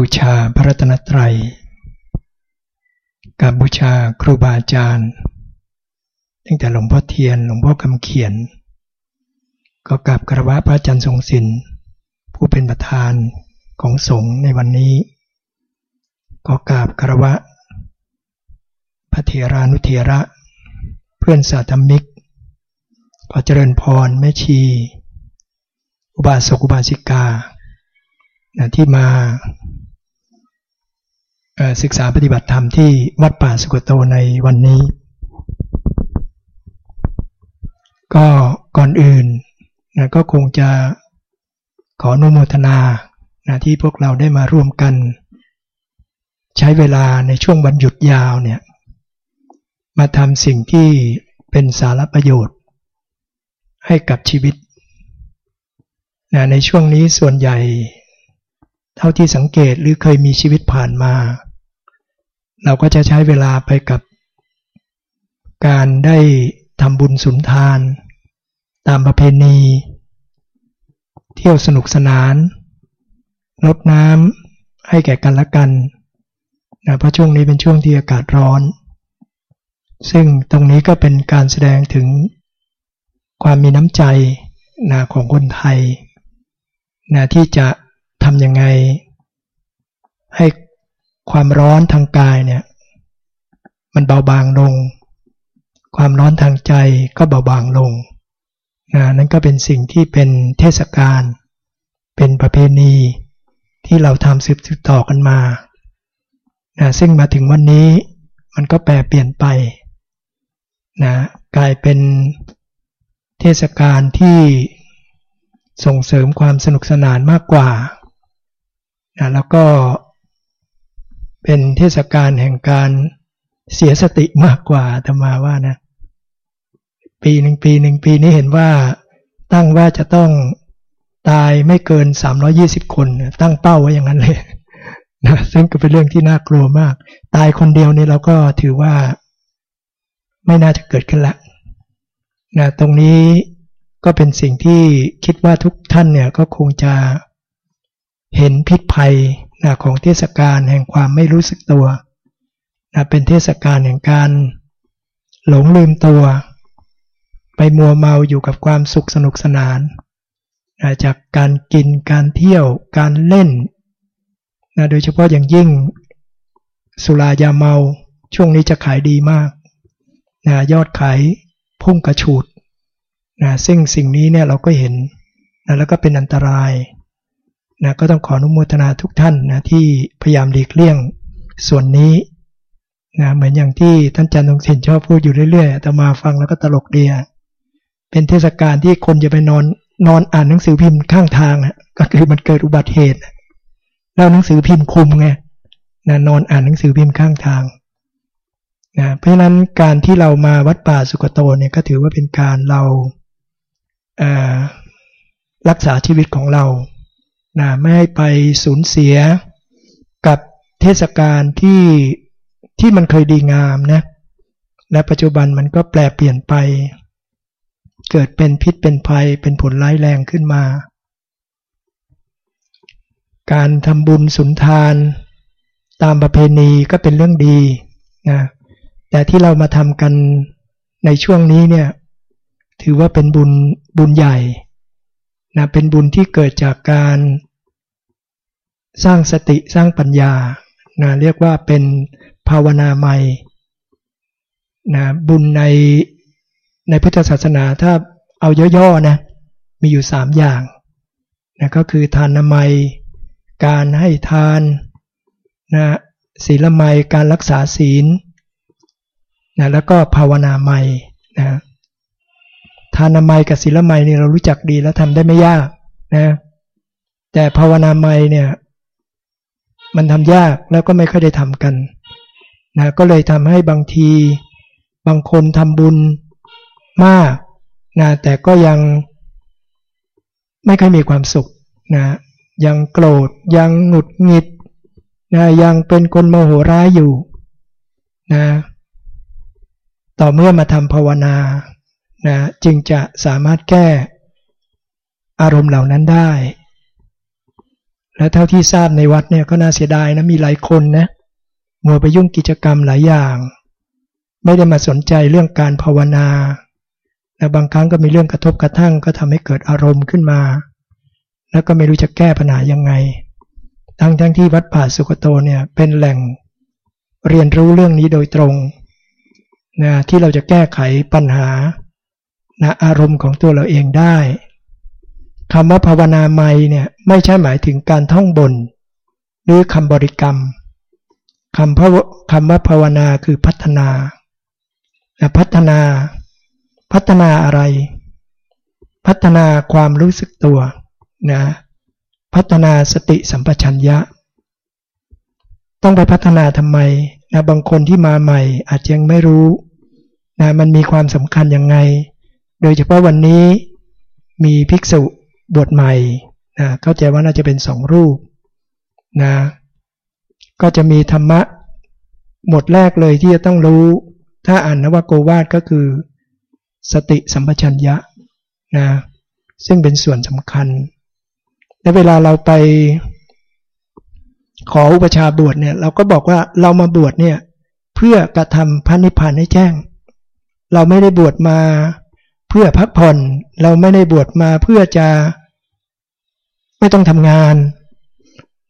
บูชาพระรัตนตรัยกราบบูชาครูบาอาจารย์ตั้งแต่หลวงพ่อเทียนหลวงพ่อคำเขียน ก็กราบกระวะพระอาจารย์ทรงศิลป์ผู้เป็นประธานของสงฆ์ในวันนี้ ก็กราบกระวะ พระเถรานุเถระ เพื่อนสาธมิกขอเจริญพรแม่ชี อุบาสกอุบาสิกานะที่มา ศึกษาปฏิบัติธรรมที่วัดป่าสุกโตในวันนี้ ก็ก่อนอื่นนะก็คงจะขออนุโมทนานะที่พวกเราได้มาร่วมกัน ใช้เวลาในช่วงวันหยุดยาวเนี่ยมาทำสิ่งที่เป็นสารประโยชน์ ให้กับชีวิตนะในช่วงนี้ส่วนใหญ่ เท่าที่สังเกตหรือเคยมีชีวิตผ่านมา เราก็จะใช้เวลาไปกับการได้ทำบุญสุนทาน ตามประเพณี เที่ยวสนุกสนานลดน้ำให้แก่กันและกันนะเพราะช่วงนี้เป็นช่วงที่อากาศร้อน ซึ่งตรงนี้ก็เป็นการแสดงถึงความมีน้ำใจนะของคนไทยนะที่จะทำยังไง ให้ ความร้อนทางกายเนี่ย มันเบาบางลง ความร้อนทางใจก็เบาบางลงนะนั่นก็เป็นสิ่งที่เป็นเทศกาลเป็นประเพณีที่เราทำสืบต่อกันมานะซึ่งมาถึงวันนี้มันก็แปรเปลี่ยนไปนะกลายเป็นเทศกาลที่ส่งเสริมความสนุกสนานมากกว่านะแล้วก็ เป็นเทศกาลแห่งการเสียสติมากกว่าธรรมาว่านะ ปีหนึ่งปีหนึ่งปีนี้เห็นว่าตั้งว่าจะต้องตายไม่เกิน 320 คน ตั้งเป้าไว้อย่างนั้นเลยนะซึ่งก็เป็นเรื่องที่น่ากลัวมาก ตายคนเดียวนี่เราก็ถือว่าไม่น่าจะเกิดขึ้นละนะตรงนี้ก็เป็นสิ่งที่คิดว่าทุกท่านเนี่ยก็คงจะเห็นพิษภัย นะของเทศกาลแห่งความไม่รู้สึกตัวนะเป็นเทศกาลแห่งการหลงลืมตัว ไปมัวเมาอยู่กับความสุขสนุกสนานนะจากการกินการเที่ยวการเล่นนะโดยเฉพาะอย่างยิ่งสุรายาเมาช่วงนี้จะขายดีมากนะยอดขายพุ่งกระฉูดนะซึ่งสิ่งนี้เนี่ยเราก็เห็นนะแล้วก็เป็นอันตราย นะก็ต้องขออนุโมทนาทุกท่านนะที่พยายามหลีกเลี่ยงส่วนนี้นะเหมือนอย่างที่ท่านจันทร์ทงศิลชอบพูดอยู่เรื่อยๆแต่มาฟังแล้วก็ตลกเดียเป็นเทศกาลที่คนจะไปนอนนอนอ่านหนังสือพิมพ์ข้างทางอะก็คือมันเกิดอุบัติเหตุแล้วหนังสือพิมพ์คุมไงนะนอนอ่านหนังสือพิมพ์ข้างทางนะเพราะฉะนั้นการที่เรามาวัดป่าสุกโตเนี่ยก็ถือว่าเป็นการเรารักษาชีวิตของเรา นะไม่ให้ไปสูญเสียกับเทศกาลที่ที่มันเคยดีงามนะและปัจจุบันมันก็แปลเปลี่ยนไป เกิดเป็นพิษเป็นภัยเป็นผลร้ายแรงขึ้นมา การทำบุญสุนทาน ตามประเพณีก็เป็นเรื่องดีนะแต่ที่เรามาทำกันในช่วงนี้เนี่ยถือว่าเป็นบุญบุญใหญ่นะเป็นบุญที่เกิดจากการ สร้างสติสร้างปัญญานะเรียกว่าเป็นภาวนาใหม่นะบุญในในพุทธศาสนาถ้าเอาย่อๆนะมีอยู่สามอย่างนะก็คือทานนามัย การให้ทานนะศีลไมยการรักษาศีลนะแล้วก็ภาวนาใหม่นะทานนามัยกับศีลไมยนี่เรารู้จักดีแล้วทำได้ไม่ยากนะแต่ภาวนาใหม่เนี่ย มันทำยากแล้วก็ไม่ค่อยได้ทำกันนะก็เลยทำให้บางทีบางคนทำบุญมากนะแต่ก็ยังไม่ค่อยมีความสุขนะยังโกรธยังหงุดหงิดนะยังเป็นคนโมโหร้ายอยู่นะต่อเมื่อมาทำภาวนานะจึงจะสามารถแก้อารมณ์เหล่านั้นได้ และเท่าที่ทราบในวัดเนี่ยก็น่าเสียดายนะมีหลายคนนะมัวไปยุ่งกิจกรรมหลายอย่าง ไม่ได้มาสนใจเรื่องการภาวนาและบางครั้งก็มีเรื่องกระทบกระทั่งก็ทำให้เกิดอารมณ์ขึ้นมา แล้วก็ไม่รู้จะแก้ปัญหายังไง ทั้งทั้งที่วัดป่าสุกโตเนี่ยเป็นแหล่งเรียนรู้เรื่องนี้โดยตรงนะที่เราจะแก้ไขปัญหานะอารมณ์ของตัวเราเองได้ คำว่าภาวนาไม่เนี่ยไม่ใช่หมายถึงการท่องบน หรือคำบริกรรมคำคำว่าภาวนาคือพัฒนาพัฒนา พัฒนาอะไร พัฒนาความรู้สึกตัวนะพัฒนาสติสัมปชัญญะ ต้องไปพัฒนาทำไมนะบางคนที่มาใหม่อาจยังไม่รู้นะมันมีความสำคัญยังไง โดยเฉพาะวันนี้มีภิกษุ บวชใหม่นะเข้าใจว่าน่าจะเป็นสองรูปนะก็จะมีธรรมะหมดแรกเลยที่จะต้องรู้ ถ้าอ่านนวโกวาทก็คือ สติสัมปชัญญะนะซึ่งเป็นส่วนสำคัญ และเวลาเราไปขออุปชาบวชเนี่ยเราก็บอกว่าเรามาบวชเนี่ยเพื่อกระทำพระนิพพานให้แจ้ง เราไม่ได้บวชมา เพื่อพักผ่อนเราไม่ได้บวชมาเพื่อจะ ไม่ต้องทำงาน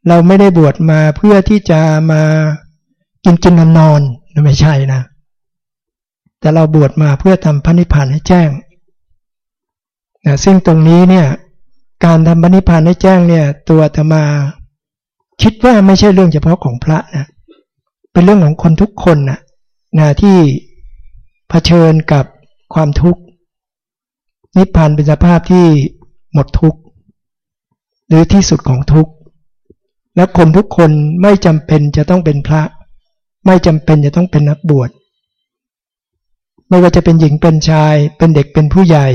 เราไม่ได้บวชมาเพื่อที่จะมากินกินนอนนอนไม่ใช่นะ แต่เราบวชมาเพื่อทำพระนิพพานให้แจ้งนะซึ่งตรงนี้เนี่ยการทำพระนิพพานให้แจ้งเนี่ย ตัวธรรมา คิดว่าไม่ใช่เรื่องเฉพาะของพระนะเป็นเรื่องของคนทุกคนนะนะที่เผชิญกับความทุกข์ นิพพานเป็นสภาพที่หมดทุกข์ หรือที่สุดของทุกข์ และคนทุกคนไม่จำเป็นจะต้องเป็นพระ ไม่จำเป็นจะต้องเป็นนักบวช ไม่ว่าจะเป็นหญิงเป็นชาย เป็นเด็กเป็นผู้ใหญ่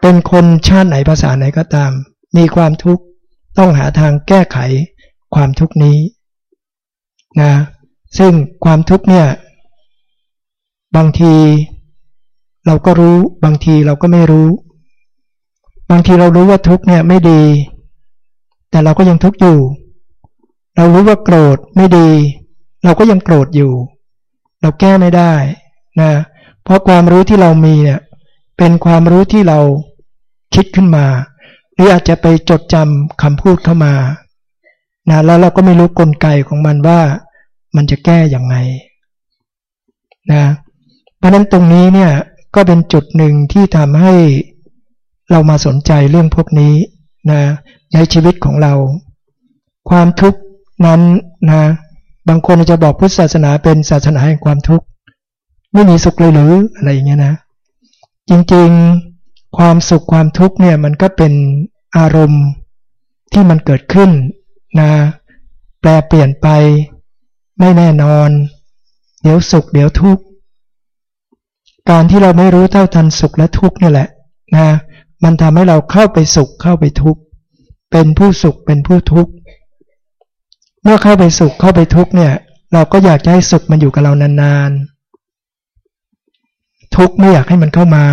เป็นคนชาติไหนภาษาไหนก็ตาม มีความทุกข์ต้องหาทางแก้ไขความทุกข์นี้นะซึ่งความทุกข์เนี่ย บางที เราก็รู้บางทีเราก็ไม่รู้ บางทีเรารู้ว่าทุกเนี่ยไม่ดี แต่เราก็ยังทุกอยู่ เรารู้ว่าโกรธไม่ดี เราก็ยังโกรธอยู่ เราแก้ไม่ได้นะเพราะความรู้ที่เรามีเนี่ยเป็นความรู้ที่เราคิดขึ้นมา หรืออาจจะไปจดจำคำพูดเข้ามานะแล้วเราก็ไม่รู้กลไกของมันว่ามันจะแก้อย่างไงนะเพราะนั้นตรงนี้เนี่ย ก็เป็นจุดหนึ่งที่ทำให้เรามาสนใจเรื่องพวกนี้นะในชีวิตของเรา ความทุกข์นั้นนะบางคนจะบอกพุทธศาสนาเป็นศาสนาแห่งความทุกข์ไม่มีสุขเลยหรืออะไรอย่างเงี้ยนะ จริงๆความสุขความทุกข์เนี่ยมันก็เป็นอารมณ์ที่มันเกิดขึ้นนะแปลเปลี่ยนไปไม่แน่นอน เดี๋ยวสุขเดี๋ยวทุกข์ การที่เราไม่รู้เท่าทันสุขและทุกข์นี่แหละนะมันทำให้เราเข้าไปสุขเข้าไปทุกข์เป็นผู้สุขเป็นผู้ทุกข์เมื่อเข้าไปสุขเข้าไปทุกข์เนี่ย เราก็อยากจะให้สุขมันอยู่กับเรานานๆทุกข์ไม่อยากให้มันเข้ามา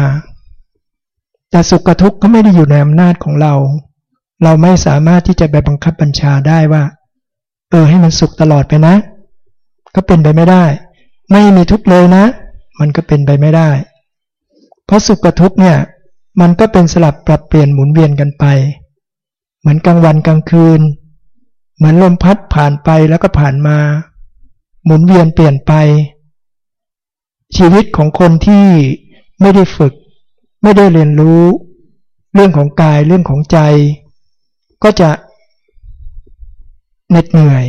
แต่สุขกับทุกข์ก็ไม่ได้อยู่ในอำนาจของเรา เราไม่สามารถที่จะไปบังคับบัญชาได้ว่า เออให้มันสุขตลอดไปนะ ก็เป็นไปไม่ได้ ไม่มีทุกข์เลยนะ มันก็เป็นไปไม่ได้ เพราะสุขกับทุกเนี่ย มันก็เป็นสลับปรับเปลี่ยนหมุนเวียนกันไป เหมือนกลางวันกลางคืน เหมือนลมพัดผ่านไปแล้วก็ผ่านมา หมุนเวียนเปลี่ยนไป ชีวิตของคนที่ไม่ได้ฝึก ไม่ได้เรียนรู้ เรื่องของกายเรื่องของใจ ก็จะเหน็ดเหนื่อย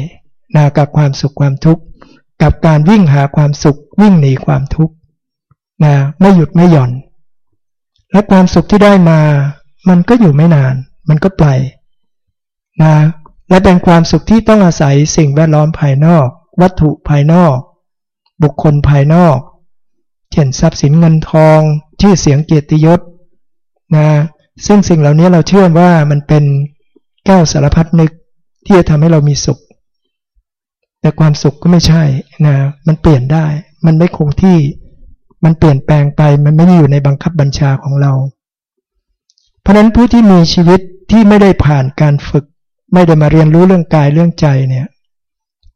นากับความสุขความทุกข์ กับการวิ่งหาความสุขวิ่งหนีความทุกข์นะไม่หยุดไม่หย่อน และความสุขที่ได้มา มันก็อยู่ไม่นาน มันก็ไปนะและเป็นความสุขที่ต้องอาศัยสิ่งแวดล้อมภายนอก วัตถุภายนอก บุคคลภายนอก เช่นทรัพย์สินเงินทอง ชื่อเสียงเกียรติยศนะซึ่งสิ่งเหล่านี้เราเชื่อว่ามันเป็นแก้วสารพัดนึกที่จะทำให้เรามีสุข แต่ความสุขก็ไม่ใช่นะมันเปลี่ยนได้ มันไม่คงที่ มันเปลี่ยนแปลงไปมันไม่ได้อยู่ในบังคับบัญชาของเรา เพราะนั้นผู้ที่มีชีวิตที่ไม่ได้ผ่านการฝึก ไม่ได้มาเรียนรู้เรื่องกายเรื่องใจเนี่ย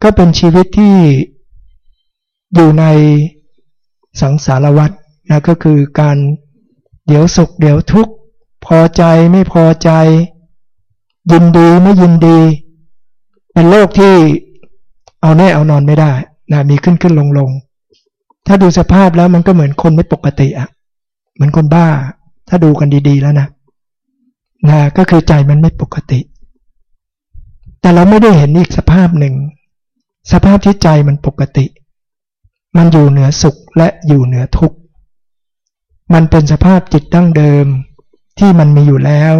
ก็เป็นชีวิตที่อยู่ในสังสารวัฏนะก็คือการเดี๋ยวสุข เดี๋ยวทุกข์พอใจไม่พอใจ ยินดีไม่ยินดี เป็นโลกที่ เอาแน่เอานอนไม่ได้นะมีขึ้นขึ้นลงลงถ้าดูสภาพแล้วมันก็เหมือนคนไม่ปกติอะเหมือนคนบ้า ถ้าดูกันดี ๆ แล้วนะนะก็คือใจมันไม่ปกติ แต่เราไม่ได้เห็นอีกสภาพหนึ่ง สภาพที่ใจมันปกติ มันอยู่เหนือสุขและอยู่เหนือทุกข์มันเป็นสภาพจิตตั้งเดิมที่มันมีอยู่แล้ว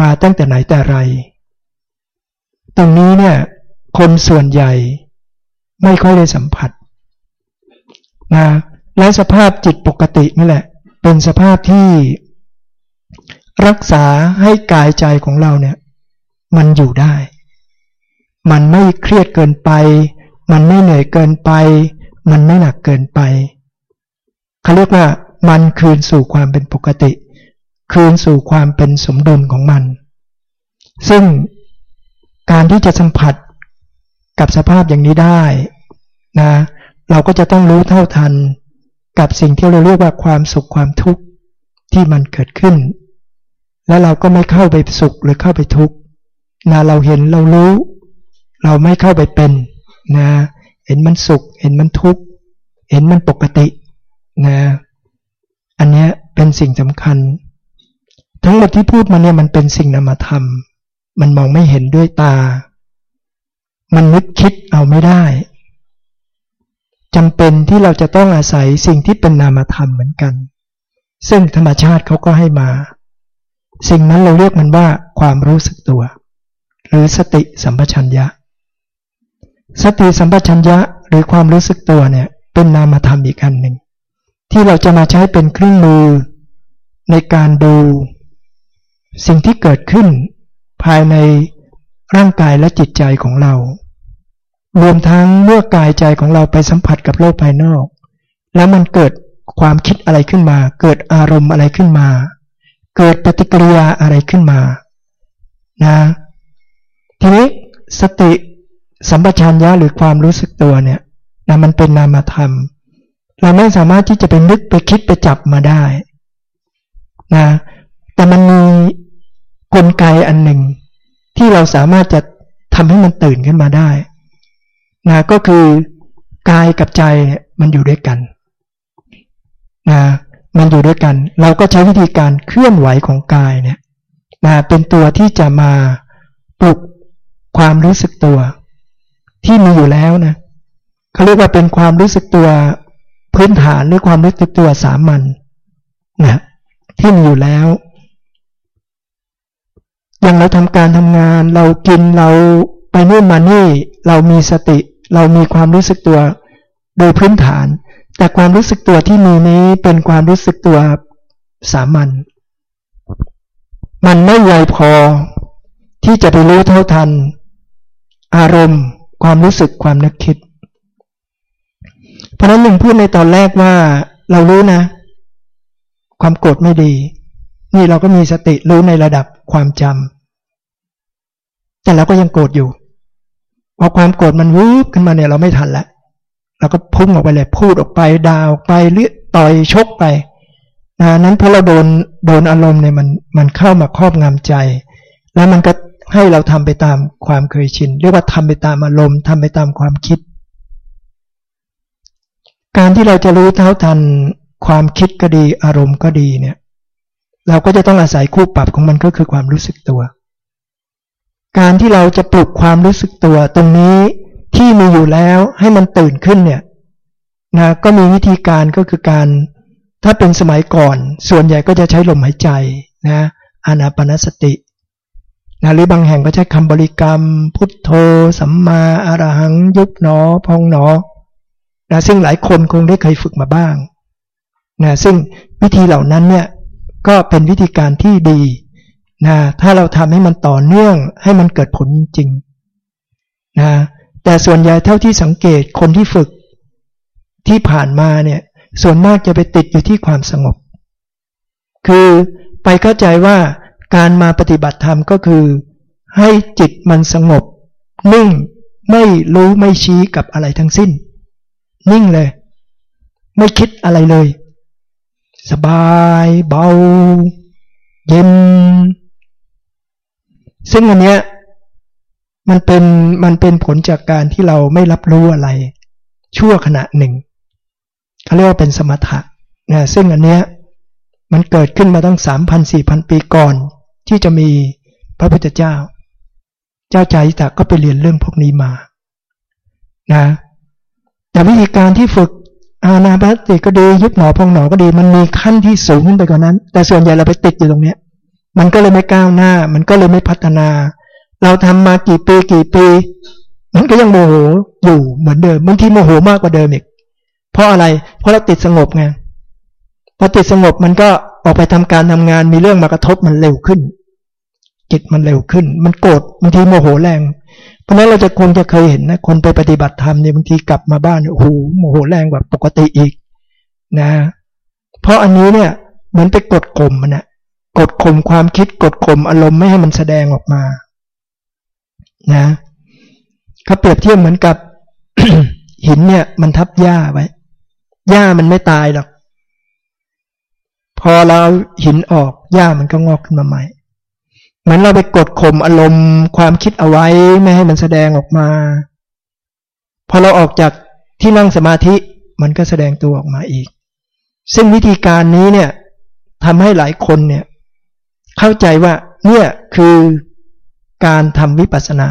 มาตั้งแต่ไหนแต่ไร ตรงนี้เนี่ย คนส่วนใหญ่ ไม่ค่อยได้สัมผัสนะและสภาพจิตปกตินี่แหละ เป็นสภาพที่รักษาให้กายใจของเราเนี่ย มันอยู่ได้ มันไม่เครียดเกินไป มันไม่เหนื่อยเกินไป มันไม่หนักเกินไปเขาเรียกว่า มันคืนสู่ความเป็นปกติ คืนสู่ความเป็นสมดุลของมัน ซึ่งการที่จะสัมผัส กับสภาพอย่างนี้ได้นะเราก็จะต้องรู้เท่าทันกับสิ่งที่เราเรียกว่าความสุขความทุกข์ที่มันเกิดขึ้น แล้วเราก็ไม่เข้าไปสุขหรือเข้าไปทุกข์นะเราเห็นเรารู้ เราไม่เข้าไปเป็นนะเห็นมันสุข เห็นมันทุกข์เห็นมันปกตินะอันนี้เป็นสิ่งสำคัญ ทั้งหมดที่พูดมาเนี่ยมันเป็นสิ่งนามธรรม มันมองไม่เห็นด้วยตา มันนึกคิดเอาไม่ได้จำเป็นที่เราจะต้องอาศัยสิ่งที่เป็นนามธรรมเหมือนกัน ซึ่งธรรมชาติเขาก็ให้มา สิ่งนั้นเราเรียกมันว่าความรู้สึกตัว หรือสติสัมปชัญญะ สติสัมปชัญญะหรือความรู้สึกตัวเนี่ยเป็นนามธรรมอีกอันหนึ่ง ที่เราจะมาใช้เป็นเครื่องมือ ในการดู สิ่งที่เกิดขึ้นภายในร่างกายและจิตใจของเรา รวมทั้งเมื่อกายใจของเราไปสัมผัสกับโลกภายนอก แล้วมันเกิดความคิดอะไรขึ้นมา เกิดอารมณ์อะไรขึ้นมา เกิดปฏิกิริยาอะไรขึ้นมา นะ ทีนี้สติสัมปชัญญะหรือความรู้สึกตัวเนี่ยนะมันเป็นนามธรรม เราไม่สามารถที่จะไปนึกไปคิดไปจับมาได้นะแต่มันมีกลไกอันหนึ่ง ที่เราสามารถจะทำให้มันตื่นขึ้นมาได้ นะก็คือกายกับใจมันอยู่ด้วยกันนะมันอยู่ด้วยกัน เราก็ใช้วิธีการเคลื่อนไหวของกายเนี่ยนะเป็นตัวที่จะมาปลุกความรู้สึกตัว ที่มีอยู่แล้วนะเขาเรียกว่าเป็นความรู้สึกตัวพื้นฐานหรือความรู้สึกตัวสามัญนะที่มีอยู่แล้ว อย่างเราทำการทำงาน เรากินเราไปนู่นมานี่ เรามีสติ เรามีความรู้สึกตัวโดยพื้นฐาน แต่ความรู้สึกตัวที่มีนี้เป็นความรู้สึกตัวสามัญมันไม่ใหญ่พอที่จะไปรู้เท่าทัน อารมณ์ ความรู้สึกความนึกคิด เพราะนั้นหนึ่งพูดในตอนแรกว่าเรารู้นะ ความโกรธไม่ดี นี่เราก็มีสติรู้ในระดับความจำแต่เราก็ยังโกรธอยู่ พอความโกรธมันวูบขึ้นมาเนี่ยเราไม่ทันแล้วเราก็พุ่งออกไปเลยพูดออกไปด่าออกไปเลือต่อยชกไปนะนั้นพอเราโดนโดนอารมณ์เนี่ยมันมันเข้ามาครอบงำใจ แล้วมันก็ให้เราทำไปตามความเคยชิน เรียกว่าทำไปตามอารมณ์ทำไปตามความคิด การที่เราจะรู้เท่าทันความคิดก็ดีอารมณ์ก็ดีเนี่ย เราก็จะต้องอาศัยคู่ปรับของมันก็คือความรู้สึกตัว การที่เราจะปลุกความรู้สึกตัวตรงนี้ที่มีอยู่แล้วให้มันตื่นขึ้นเนี่ยนะก็มีวิธีการก็คือการ ถ้าเป็นสมัยก่อน ส่วนใหญ่ก็จะใช้ลมหายใจนะอานาปนสตินะหรือบางแห่งก็ใช้คำบริกรรม พุทโธ สัมมาอรหัง ยุบหนอ พองหนอนะซึ่งหลายคนคงได้เคยฝึกมาบ้างนะซึ่งวิธีเหล่านั้นเนี่ยก็เป็นวิธีการที่ดี นะถ้าเราทำให้มันต่อเนื่องให้มันเกิดผลจริงๆนะแต่ส่วนใหญ่เท่าที่สังเกตคนที่ฝึกที่ผ่านมาเนี่ยส่วนมากจะไปติดอยู่ที่ความสงบ คือไปเข้าใจว่าการมาปฏิบัติธรรมก็คือ ให้จิตมันสงบ นิ่งไม่รู้ไม่ชี้กับอะไรทั้งสิ้น นิ่งเลย ไม่คิดอะไรเลย สบาย เบา เย็น ซึ่งอันเนี้ยมันเป็นมันเป็นผลจากการที่เราไม่รับรู้อะไร ชั่วขณะหนึ่งเขาเรียกว่าเป็นสมถะนะซึ่งอันเนี้ยมันเกิดขึ้นมาตั้งสามพันสี่พันปีก่อน ที่จะมีพระพุทธเจ้า เจ้าใจตะก็ไปเรียนเรื่องพวกนี้มานะแต่วิธีการที่ฝึกอาณาปติก็ดียุบหนอพองหนอก็ดี มันมีขั้นที่สูงขึ้นไปกว่านั้น แต่ส่วนใหญ่เราไปติดอยู่ตรงเนี้ย มันก็เลยไม่ก้าวหน้า มันก็เลยไม่พัฒนา เราทำมากี่ปีกี่ปี มันก็ยังโมโหอยู่เหมือนเดิมบางทีโมโหมากกว่าเดิมอีก เพราะอะไร เพราะเราติดสงบไงพอติดสงบมันก็ออกไปทำการทำงานมีเรื่องมากระทบมันเร็วขึ้น จิตมันเร็วขึ้น มันโกรธบางทีโมโหแรง เพราะนั้นเราจะคงจะเคยเห็นนะ คนไปปฏิบัติธรรมเนี่ยบางทีกลับมาบ้านโอ้โหโมโหแรงกว่าปกติอีกนะ เพราะอันนี้เนี่ยเหมือนไปกดข่มมันนะ กดข่มความคิดกดข่มอารมณ์ไม่ให้มันแสดงออกมา นะเขาเปรียบเทียบเหมือนกับ หินเนี่ย มันทับหญ้าไว้หญ้ามันไม่ตายหรอก พอเราหินออกหญ้ามันก็งอกขึ้นมาใหม่เหมือนเราไปกดข่มอารมณ์ความคิดเอาไว้ไม่ให้มันแสดงออกมา พอเราออกจากที่นั่งสมาธิมันก็แสดงตัวออกมาอีก ซึ่งวิธีการนี้เนี่ยทำให้หลายคนเนี่ย เข้าใจว่าเนี่ยคือการทำวิปัสสนา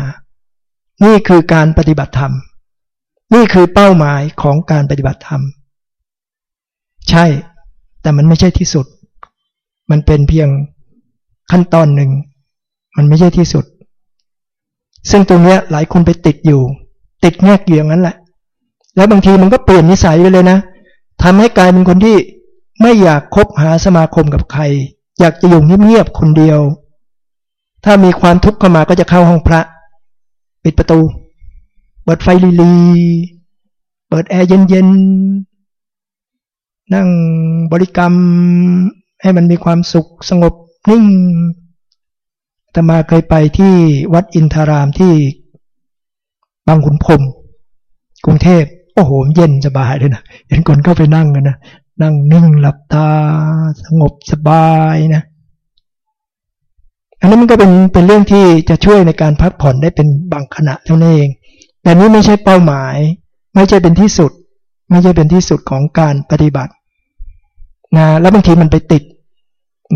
นี่คือการปฏิบัติธรรม นี่คือเป้าหมายของการปฏิบัติธรรม ใช่ แต่มันไม่ใช่ที่สุด มันเป็นเพียงขั้นตอนหนึ่ง มันไม่ใช่ที่สุด ซึ่งตรงนี้หลายคนไปติดอยู่ ติดแงกอยู่อย่างนั้นแหละ แล้วบางทีมันก็เปลี่ยนนิสัยไปเลยนะทำให้กลายเป็นคนที่ไม่อยากคบหาสมาคมกับใคร อยากจะอยู่เงียบๆคนเดียว ถ้ามีความทุกข์เข้ามาก็จะเข้าห้องพระ ปิดประตู เปิดไฟลีๆเปิดแอร์เย็นๆ นั่งบริกรรมให้มันมีความสุขสงบนิ่งตมาเคยไปที่วัดอินทารามที่บางขุนพรมกรุงเทพโอ้โห เย็นสบายเลยนะ เห็นคนเข้าไปนั่งกันนะ นั่งนิ่งหลับตา สงบสบายนะอันนี้มันก็เป็นเป็นเรื่องที่จะช่วยในการพักผ่อนได้เป็นบางขณะเท่านั้นเอง แต่นี้ไม่ใช่เป้าหมาย ไม่ใช่เป็นที่สุด ไม่ใช่เป็นที่สุดของการปฏิบัตินะแล้วบางทีมันไปติด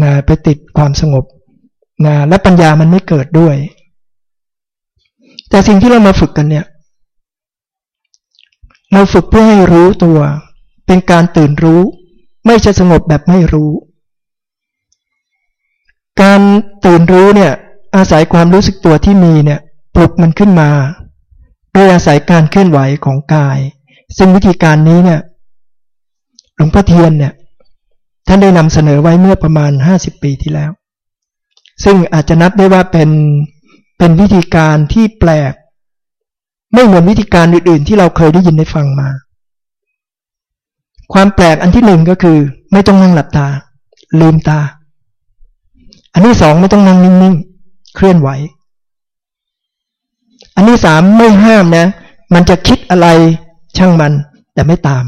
นะไปติดความสงบนะและปัญญามันไม่เกิดด้วย แต่สิ่งที่เรามาฝึกกันเนี่ย เราฝึกเพื่อให้รู้ตัว เป็นการตื่นรู้ ไม่ใช่สงบแบบไม่รู้ การตื่นรู้เนี่ย อาศัยความรู้สึกตัวที่มีเนี่ย ปลุกมันขึ้นมา โดยอาศัยการเคลื่อนไหวของกาย ซึ่งวิธีการนี้เนี่ยหลวงพ่อเทียนเนี่ย ท่านได้นำเสนอไว้เมื่อประมาณห้าสิบปีที่แล้ว ซึ่งอาจจะนับได้ว่าเป็นเป็นวิธีการที่แปลก ไม่เหมือนวิธีการอื่นๆ ที่เราเคยได้ยินได้ฟังมา ความแปลกอันที่หนึ่งก็คือ ไม่ต้องนั่งหลับตา ลืมตา อันที่สองไม่ต้องนั่งนิ่งๆ เคลื่อนไหว อันที่สามไม่ห้ามนะ มันจะคิดอะไรช่างมัน แต่ไม่ตาม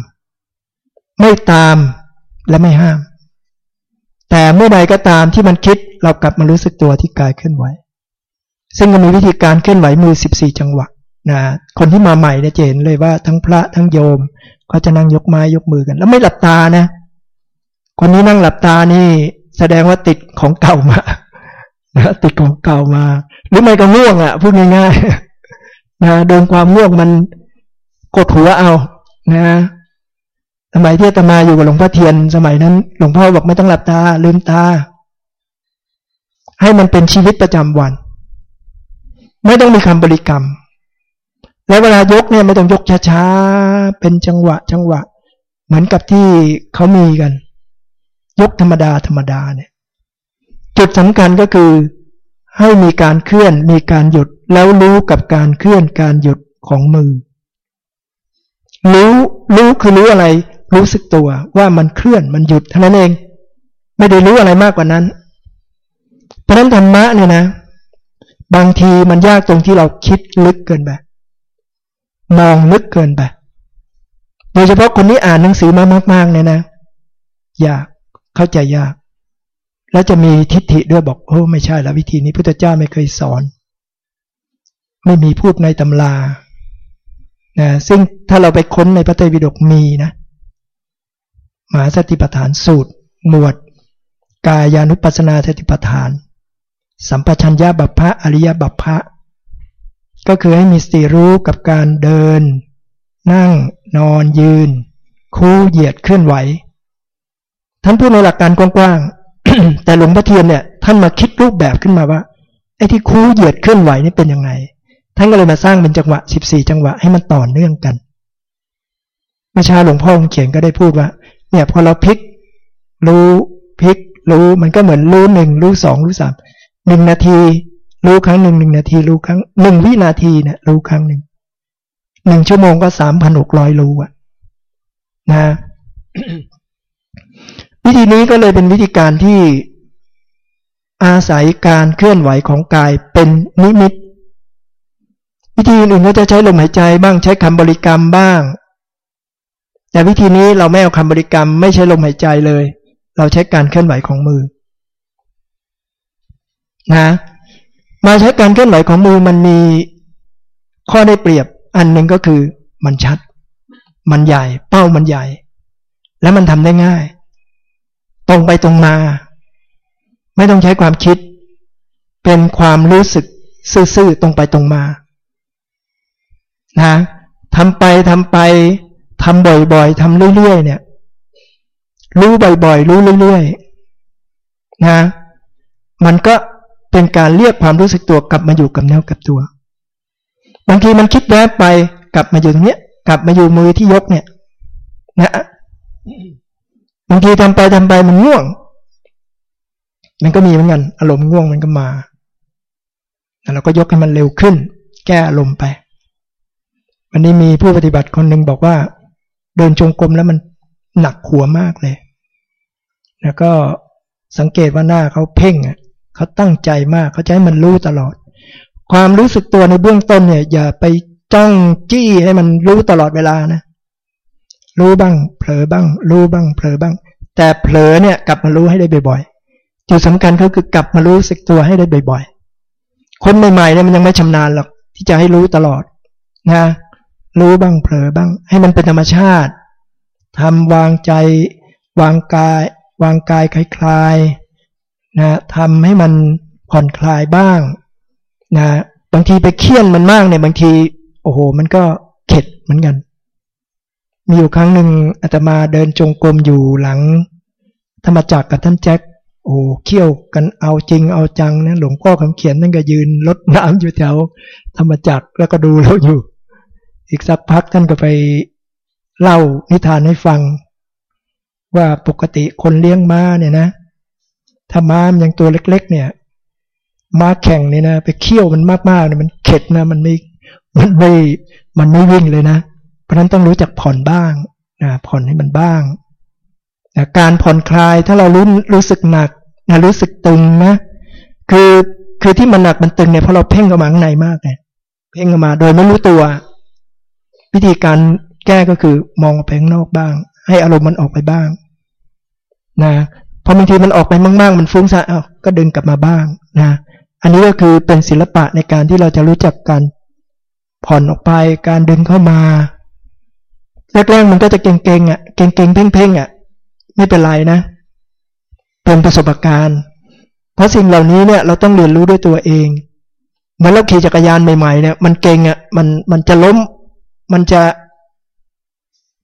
ไม่ตามและไม่ห้าม แต่เมื่อใดก็ตามที่มันคิดเรากลับมารู้สึกตัวที่กายเคลื่อนไหว ซึ่งก็มีวิธีการเคลื่อนไหวมือสิบสี่จังหวะ นะคนที่มาใหม่เนี่ยจะเห็นเลยว่าทั้งพระทั้งโยมเขาจะนั่งยกไม้ยกมือกัน แล้วไม่หลับตานะ คนนี้นั่งหลับตานี่ แสดงว่าติดของเก่ามานะติดของเก่ามา หรือไม่ก็ง่วงอะพูดง่ายๆนะโดนความง่วงมันกดหัวเอานะสมัยที่ตมาอยู่กับหลวงพ่อเทียน สมัยนั้น หลวงพ่อบอกไม่ต้องหลับตา ลืมตา ให้มันเป็นชีวิตประจำวัน ไม่ต้องมีคำบริกรรม และเวลายกเนี่ยไม่ต้องยกช้าๆ เป็นจังหวะจังหวะ เหมือนกับที่เขามีกัน ยกธรรมดาธรรมดาเนี่ย จุดสำคัญก็คือให้มีการเคลื่อนมีการหยุดแล้วรู้กับการเคลื่อนการหยุดของมือ รู้รู้คือรู้อะไร รู้สึกตัวว่ามันเคลื่อนมันหยุดเท่านั้นเอง ไม่ได้รู้อะไรมากกว่านั้น เพราะนั้นธรรมะเนี่ยนะ บางทีมันยากตรงที่เราคิดลึกเกินไป มองลึกเกินไป โดยเฉพาะคนที่อ่านหนังสือมามากๆเนี่ยนะ ยากเข้าใจยาก แล้วจะมีทิฏฐิด้วยบอกโอ้ไม่ใช่แล้ววิธีนี้พุทธเจ้าไม่เคยสอน ไม่มีพูดในตำรานะซึ่งถ้าเราไปค้นในพระไตรปิฎกมีนะมหาสติปัฏฐานสูตร หมวด กายานุปัสนาสติปัฏฐาน สัมปชัญญะบัพพะอริยบัพพะ ก็คือให้มีสติรู้กับการเดิน นั่ง นอนยืน คู่เหยียดเคลื่อนไหว ท่านพูดในหลักการกว้างๆ แต่หลวงพ่อเทียนเนี่ยท่านมาคิดรูปแบบขึ้นมาว่าไอ้ที่คู่เหยียดเคลื่อนไหวนี่เป็นยังไง ท่านก็เลยมาสร้างเป็นจังหวะสิบสี่จังหวะให้มันต่อเนื่องกันเมื่อชาหลวงพ่อเขียนก็ได้พูดว่า เนี่ยพอเราพลิก รู้พลิก รู้มันก็เหมือนรู้หนึ่งรู้สองรู้สามหนึ่งนาที รู้ครั้งหนึ่งหนึ่งนาทีรู้ครั้งหนึ่งวินาทีเนี่ยรู้ครั้งหนึ่งหนึ่งชั่วโมงก็สามพันหกร้อยรู้อะนะวิธีนี้ก็เลยเป็นวิธีการที่อาศัยการเคลื่อนไหวของกายเป็นนิมิต วิธีอื่นก็จะใช้ลมหายใจบ้างใช้คำบริกรรมบ้าง แต่วิธีนี้เราไม่เอาคำบริกรรม ไม่ใช้ลมหายใจเลย เราใช้การเคลื่อนไหวของมือ นะ มาใช้การเคลื่อนไหวของมือมันมีข้อได้เปรียบอันหนึ่งก็คือมันชัด มันใหญ่ เป้ามันใหญ่ และมันทำได้ง่าย ตรงไปตรงมา ไม่ต้องใช้ความคิด เป็นความรู้สึกซื่อๆตรงไปตรงมา นะทำไปทำไปทำบ่อยๆทำเรื่อยๆเนี่ย รู้บ่อยๆ รู้เรื่อยๆนะ มันก็ เป็นการเรียกความรู้สึกตัวกลับมาอยู่กับเนื้อกับตัว บางทีมันคิดแวบไปกลับมาอยู่ตรงเนี้ย กลับมาอยู่มือที่ยกเนี่ย นะบางทีทำไปทำไปมันง่วง มันก็มีเหมือนกัน อารมณ์ง่วงมันก็มาแล้วเราก็ยกให้มันเร็วขึ้น แก้อารมณ์ไป วันนี้มีผู้ปฏิบัติคนหนึ่งบอกว่า เดินจงกรมแล้วมันหนักหัวมากเลย แล้วก็สังเกตว่าหน้าเขาเพ่งอะ เขาตั้งใจมากเขาจะให้มันรู้ตลอด ความรู้สึกตัวในเบื้องต้นเนี่ย อย่าไปจ้องจี้ให้มันรู้ตลอดเวลานะ รู้บ้าง เผลอบ้าง รู้บ้าง เผลอบ้าง แต่เผลอเนี่ยกลับมารู้ให้ได้บ่อยๆจุดสำคัญก็คือกลับมารู้สึกตัวให้ได้บ่อยๆ คนใหม่ๆเนี่ยมันยังไม่ชำนาญหรอกที่จะให้รู้ตลอดนะรู้บ้างเผลอบ้าง ให้มันเป็นธรรมชาติทำวางใจ วางกาย วางกายคลายๆ นะทำให้มันผ่อนคลายบ้างนะบางทีไปเคี่ยนมันมากเนี่ยบางที โอ้โห มันก็เข็ดเหมือนกัน มีอยู่ครั้งหนึ่งอาตมาเดินจงกรมอยู่หลัง ธรรมจักรกับท่านแจ็คโอ้เขี่ยวกันเอาจริงเอาจังนะหลวงพ่อคำเขียนนั่นก็ยืนลดน้ำอยู่แถวธรรมจักรแล้วก็ดูเราอยู่ อีกสักพักท่านก็ไปเล่านิทานให้ฟัง ว่าปกติคนเลี้ยงม้าเนี่ยนะ ถ้าม้ามยังตัวเล็ก ๆ เนี่ยม้าแข่งเนี่ยนะไปเคี่ยวมันมากๆเนี่ยมันเข็ดนะมันไม่มันไม่มันไม่วิ่งเลยนะ เพราะนั้นต้องรู้จักผ่อนบ้างนะผ่อนให้มันบ้างนะการผ่อนคลายถ้าเรารู้รู้สึกหนักนะรู้สึกตึงนะคือคือที่มันหนักมันตึงเนี่ยเพราะเราเพ่งกับมาข้างในมากเลยเพ่งกับมาโดยไม่รู้ตัว วิธีการแก้ก็คือมองออกไปข้างนอกบ้าง ให้อารมณ์มันออกไปบ้างนะ พอบางทีมันออกไปมาก ๆ มันฟุ้งซ่านอ้าวก็ดึงกลับมาบ้างนะ อันนี้ก็คือเป็นศิลปะในการที่เราจะรู้จักกันผ่อนออกไป การดึงเข้ามาแรกๆมันก็จะเก่งๆอะ เก่งๆเพ่งๆอะ ไม่เป็นไรนะ เป็นประสบการณ์ เพราะสิ่งเหล่านี้เนี่ยเราต้องเรียนรู้ด้วยตัวเองเหมือนเราขี่จักรยานใหม่ๆเนี่ยมันเก่งอะมันมันจะล้ม มันจะ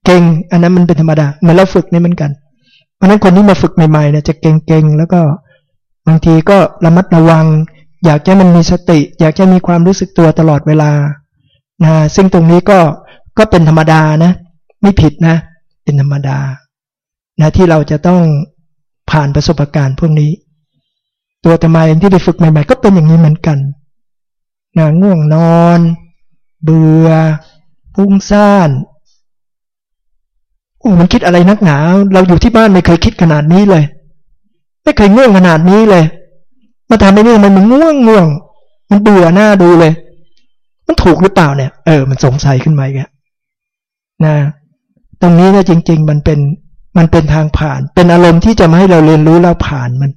เก่ง อันนั้นมันเป็นธรรมดา เหมือนเราฝึกนี่เหมือนกัน เพราะนั้นคนที่มาฝึกใหม่ๆเนี่ยจะเก่งๆแล้วก็บางทีก็ระมัดระวัง อยากให้มันมีสติ อยากให้มีความรู้สึกตัวตลอดเวลานะซึ่งตรงนี้ก็ก็เป็นธรรมดานะ ไม่ผิดนะ เป็นธรรมดานะที่เราจะต้องผ่านประสบการณ์พวกนี้ ตัวทำไมที่ไปฝึกใหม่ ๆ ก็เป็นอย่างนี้เหมือนกันนะง่วงนอน เบื่อฟุ้งซ่าน โอ้มันคิดอะไรนักหนา เราอยู่ที่บ้านไม่เคยคิดขนาดนี้เลย ไม่เคยง่วงขนาดนี้เลย มาทำไอ้นี่มันมันง่วงง่วง มันเบื่อหน้าดูเลย มันถูกหรือเปล่าเนี่ย เออ มันสงสัยขึ้นมาอีกนะ ตรงนี้เนี่ยจริง ๆ มันเป็น มันเป็นทางผ่าน เป็นอารมณ์ที่จะมาให้เราเรียนรู้แล้วผ่านมัน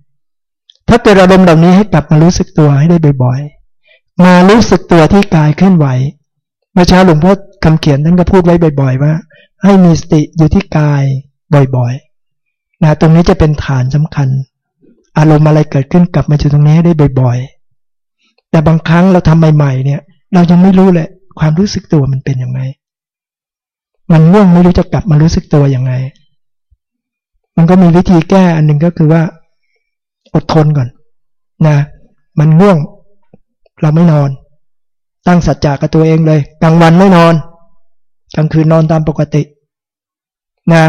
ถ้าเกิดอารมณ์เหล่านี้ให้กลับมารู้สึกตัวให้ได้บ่อย ๆ มารู้สึกตัวที่กายเคลื่อนไหว เมื่อเช้าหลวงพ่อคำเขียนท่านก็พูดไว้บ่อย ๆ ว่า ให้มีสติอยู่ที่กายบ่อยๆนะตรงนี้จะเป็นฐานสำคัญ อารมณ์อะไรเกิดขึ้นกลับมาอยู่ตรงนี้ได้บ่อย ๆ แต่บางครั้งเราทำใหม่ๆเนี่ย เรายังไม่รู้เลยความรู้สึกตัวมันเป็นยังไง มันง่วงไม่รู้จะกลับมารู้สึกตัวยังไง มันก็มีวิธีแก้อันหนึ่งก็คือว่า อดทนก่อน นะ มันง่วง เราไม่นอน ตั้งสัจจะกับตัวเองเลยกลางวันไม่นอนกลางคืนนอนตามปกติ นะ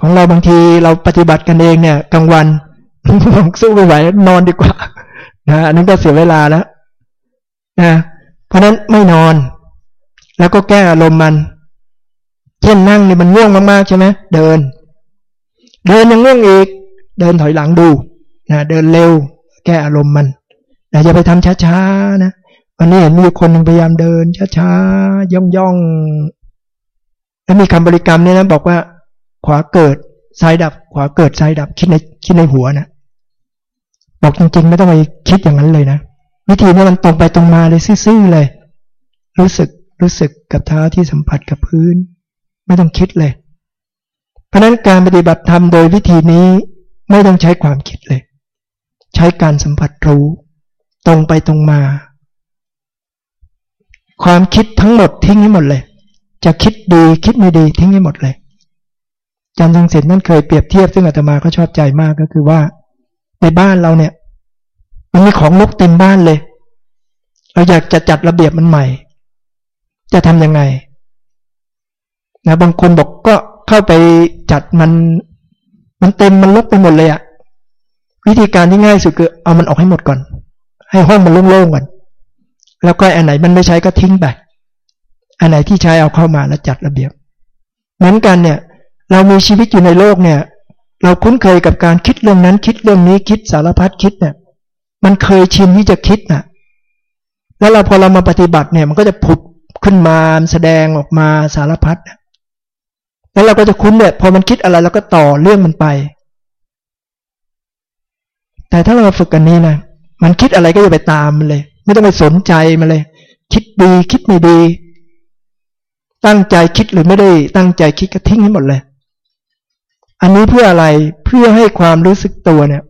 ของเราบางทีเราปฏิบัติกันเองเนี่ยกลางวันสู้ไม่ไหวนอนดีกว่านะอันนี้ก็เสียเวลาแล้วนะเพราะนั้นไม่นอน แล้วก็แก้อารมณ์มัน เช่นนั่งเนี่ยมันง่วงมากๆใช่ไหมเดิน เดินยังง่วงอีก เดินถอยหลังดูนะเดินเร็ว แก้อารมณ์มันนะอย่าไปทำช้าๆนะวันนี้เห็นมีคนพยายามเดินช้าๆย่อง ๆแล้วมีคำบริกรรมเนี่ยนะบอกว่า ขวาเกิดซ้ายดับ ขวาเกิดซ้ายดับ คิดในคิดในหัวนะบอกจริง ๆ ไม่ต้องไปคิดอย่างนั้นเลยนะวิธีนี้มันตรงไปตรงมาเลยซื่อๆเลย รู้สึกรู้สึกกับเท้าที่สัมผัสกับพื้น ไม่ต้องคิดเลย เพราะนั้นการปฏิบัติธรรมโดยวิธีนี้ไม่ต้องใช้ความคิดเลย ใช้การสัมผัสรู้ ตรงไปตรงมา ความคิดทั้งหมดทิ้งให้หมดเลย จะคิดดีคิดไม่ดีทิ้งให้หมดเลยจันทร์เสร็จนั่นเคยเปรียบเทียบซึ่งอาตมาก็ชอบใจมากก็คือว่า ในบ้านเราเนี่ย มันมีของลกเต็มบ้านเลย เราอยากจะจัดระเบียบมันใหม่ จะทํำยังไงนะบางคนบอกก็เข้าไปจัดมัน มันเต็มมันลกไปหมดเลยอะวิธีการที่ง่ายสุดคือเอามันออกให้หมดก่อน ให้ห้องมันโล่งๆก่อนแล้วก็อันไหนมันไม่ใช้ก็ทิ้งไป อันไหนที่ใช้เอาเข้ามาแล้วจัดระเบียบ เหมือนกันเนี่ย เรามีชีวิตอยู่ในโลกเนี่ย เราคุ้นเคยกับการคิดเรื่องนั้น คิดเรื่องนี้คิดสารพัดคิดเนี่ย มันเคยชินที่จะคิดนะ่ะ แล้วเราพอเรามาปฏิบัติเนี่ย มันก็จะผุดขึ้นมาแสดงออกมาสารพัดแล้วเราก็จะคุ้นเนี่ยพอมันคิดอะไรเราก็ต่อเรื่องมันไป แต่ถ้าเราฝึกกันนี้นะมันคิดอะไรก็อย่าไปตามมันเลย ไม่ต้องไปสนใจมันเลย คิดดีคิดไม่ดี ตั้งใจคิดหรือไม่ได้ตั้งใจคิดก็ทิ้งให้หมดเลย อันนี้เพื่ออะไรเพื่อให้ความรู้สึกตัวเนี่ย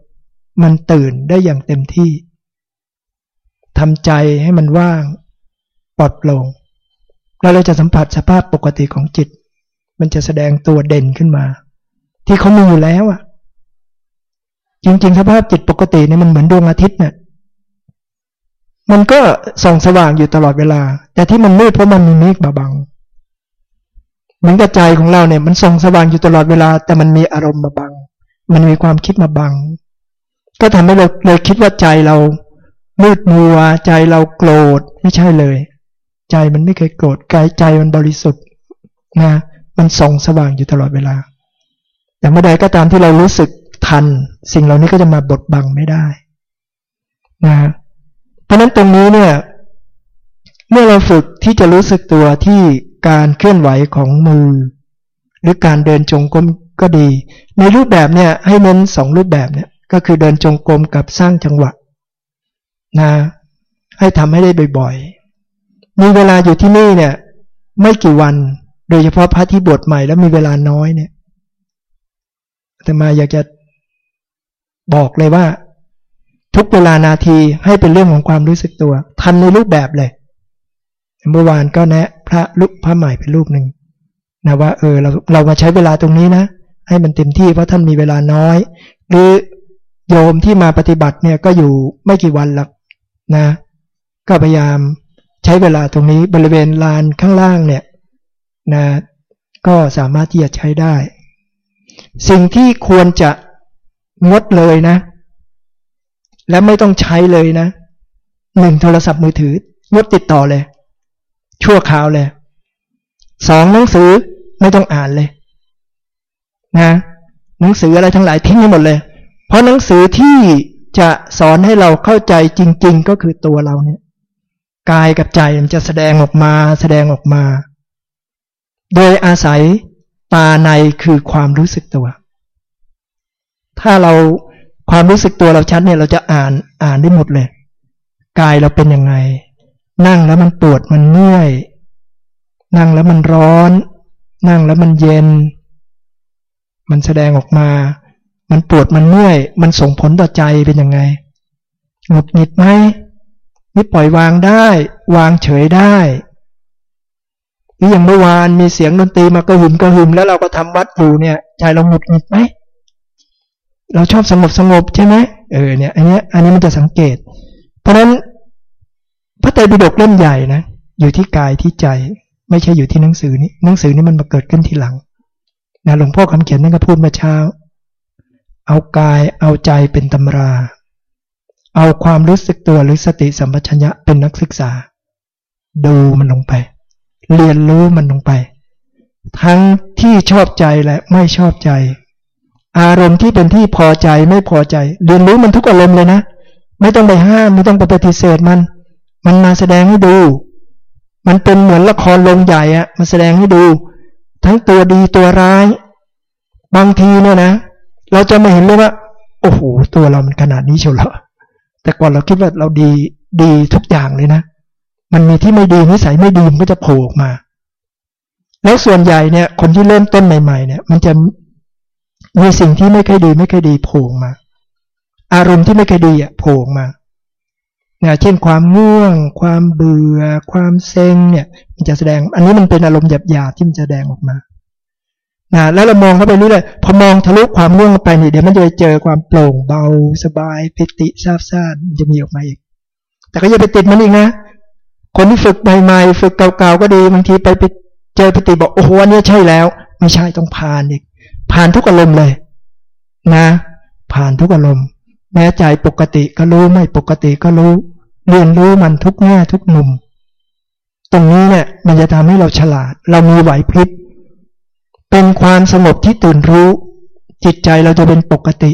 มันตื่นได้อย่างเต็มที่ทำใจให้มันว่างปลอดโปร่งแล้วเราจะสัมผัสสภาพปกติของจิต มันจะแสดงตัวเด่นขึ้นมา ที่เขามีอยู่แล้วอะจริงๆ สภาพจิตปกติเนี่ยมันเหมือนดวงอาทิตย์เนี่ยมันก็ส่องสว่างอยู่ตลอดเวลา แต่ที่มันมืดเพราะมันมีเมฆบาบัง เหมือนกับใจของเราเนี่ยมันส่องสว่างอยู่ตลอดเวลา แต่มันมีอารมณ์มาบัง มันมีความคิดมาบัง ก็ทำให้เราเลยคิดว่าใจเรามืดมัว ใจเราโกรธไม่ใช่เลย ใจมันไม่เคยโกรธกายใจมันบริสุทธิ์นะมันส่องสว่างอยู่ตลอดเวลา แต่เมื่อใดก็ตามที่เรารู้สึกทัน สิ่งเหล่านี้ก็จะมาบดบังไม่ได้นะเพราะนั้นตรงนี้เนี่ย เมื่อเราฝึกที่จะรู้สึกตัวที่การเคลื่อนไหวของมือ หรือการเดินจงกรมก็ดี ในรูปแบบเนี่ยให้เน้นสองรูปแบบเนี่ยก็คือเดินจงกรมกับสร้างจังหวะนะให้ทำให้ได้บ่อยๆ มีเวลาอยู่ที่นี่เนี่ยไม่กี่วัน โดยเฉพาะพระที่บวชใหม่แล้วมีเวลาน้อยเนี่ยแต่มาอยากจะบอกเลยว่า ทุกเวลานาทีให้เป็นเรื่องของความรู้สึกตัวทำในรูปแบบเลย เมื่อวานก็แนะพระลุกพระใหม่เป็นรูปหนึ่งนะว่าเออเราเรามาใช้เวลาตรงนี้นะ ให้มันเต็มที่เพราะท่านมีเวลาน้อย หรือโยมที่มาปฏิบัติเนี่ยก็อยู่ไม่กี่วันหรอกนะ ก็พยายามใช้เวลาตรงนี้บริเวณลานข้างล่างเนี่ยนะก็สามารถที่จะใช้ได้ สิ่งที่ควรจะงดเลยนะ และไม่ต้องใช้เลยนะหนึ่งโทรศัพท์มือถืองดติดต่อเลย ชั่วคราวเลยสองหนังสือไม่ต้องอ่านเลย นะหนังสืออะไรทั้งหลายทิ้งไปหมดเลย เพราะหนังสือที่จะสอนให้เราเข้าใจจริง ๆ ก็คือตัวเราเนี่ยกายกับใจมันจะแสดงออกมาแสดงออกมา โดยอาศัยตาในคือความรู้สึกตัว ถ้าเราความรู้สึกตัวเราชัดเนี่ยเราจะอ่านอ่านได้หมดเลย กายเราเป็นยังไง นั่งแล้วมันปวดมันเมื่อย นั่งแล้วมันร้อน นั่งแล้วมันเย็น มันแสดงออกมา มันปวดมันเมื่อย มันส่งผลต่อใจเป็นยังไงหงุดหงิดไหมนี่ปล่อยวางได้ วางเฉยได้หรืออย่างเมื่อวานมีเสียงดนตรีมากระหึ่มกระหึ่มแล้วเราก็ทำวัดอยู่เนี่ยใจเราหงุดหงิดไหมเราชอบสงบสงบใช่ไหมเออเนี่ยอันนี้อันนี้มันจะสังเกต เพราะฉะนั้น พระไตรปิฎกเล่มใหญ่นะอยู่ที่กายที่ใจ ไม่ใช่อยู่ที่หนังสือนี้หนังสือนี้มันมาเกิดขึ้นทีหลังนะหลวงพ่อคำเขียนนั่นก็พูดมาเช้า เอากายเอาใจเป็นตำรา เอาความรู้สึกตัวหรือสติสัมปชัญญะเป็นนักศึกษา ดูมันลงไป เรียนรู้มันลงไป ทั้งที่ชอบใจและไม่ชอบใจ อารมณ์ที่เป็นที่พอใจไม่พอใจ เรียนรู้มันทุกอารมณ์เลยนะ ไม่ต้องไปห้ามไม่ต้องไปปฏิเสธมัน มันมาแสดงให้ดู มันเป็นเหมือนละครลงใหญ่อะมาแสดงให้ดู ทั้งตัวดีตัวร้าย บางทีเนี่ยนะ เราจะไม่เห็นเลยว่า โอ้โหตัวเรามันขนาดนี้เชียวเหรอแต่ก่อนเราคิดว่าเราดีดีทุกอย่างเลยนะ มันมีที่ไม่ดีนิสัยไม่ดีมันก็จะโผล่ออกมา แล้วส่วนใหญ่เนี่ย คนที่เริ่มต้นใหม่ ๆ เนี่ย มันจะมีสิ่งที่ไม่ค่อยดีไม่ค่อยดีโผล่มา อารมณ์ที่ไม่ค่อยดีอะโผล่มา นี่ยเช่นความง่วง ความเบื่อ ความเซ็งเนี่ยมันจะแสดง อันนี้มันเป็นอารมณ์หยาบๆที่มันจะแสดงออกมานะแล้วเรามองเข้าไปเรื่อยๆพอมองทะลุความง่วงไปนี่เดี๋ยวมันจะไปเจอความโปร่งเบาสบายปิติซาบซ่านมันจะมีออกมาอีก แต่ก็อย่าไปติดมันอีกนะ คนที่ฝึกใหม่ๆฝึกเก่าๆก็ดีบางทีไปไปเจอปิติบอกโอ้โหอันนี้ใช่แล้ว ไม่ใช่ต้องผ่านอีกผ่านทุกอารมณ์เลย นะ ผ่านทุกอารมณ์ แม้ใจปกติก็รู้ไม่ปกติก็รู้ เรียนรู้มันทุกแง่ทุกมุม ตรงนี้เนี่ยมันจะทำให้เราฉลาด เรามีไหวพริบเป็นความสงบที่ตื่นรู้ จิตใจเราจะเป็นปกติ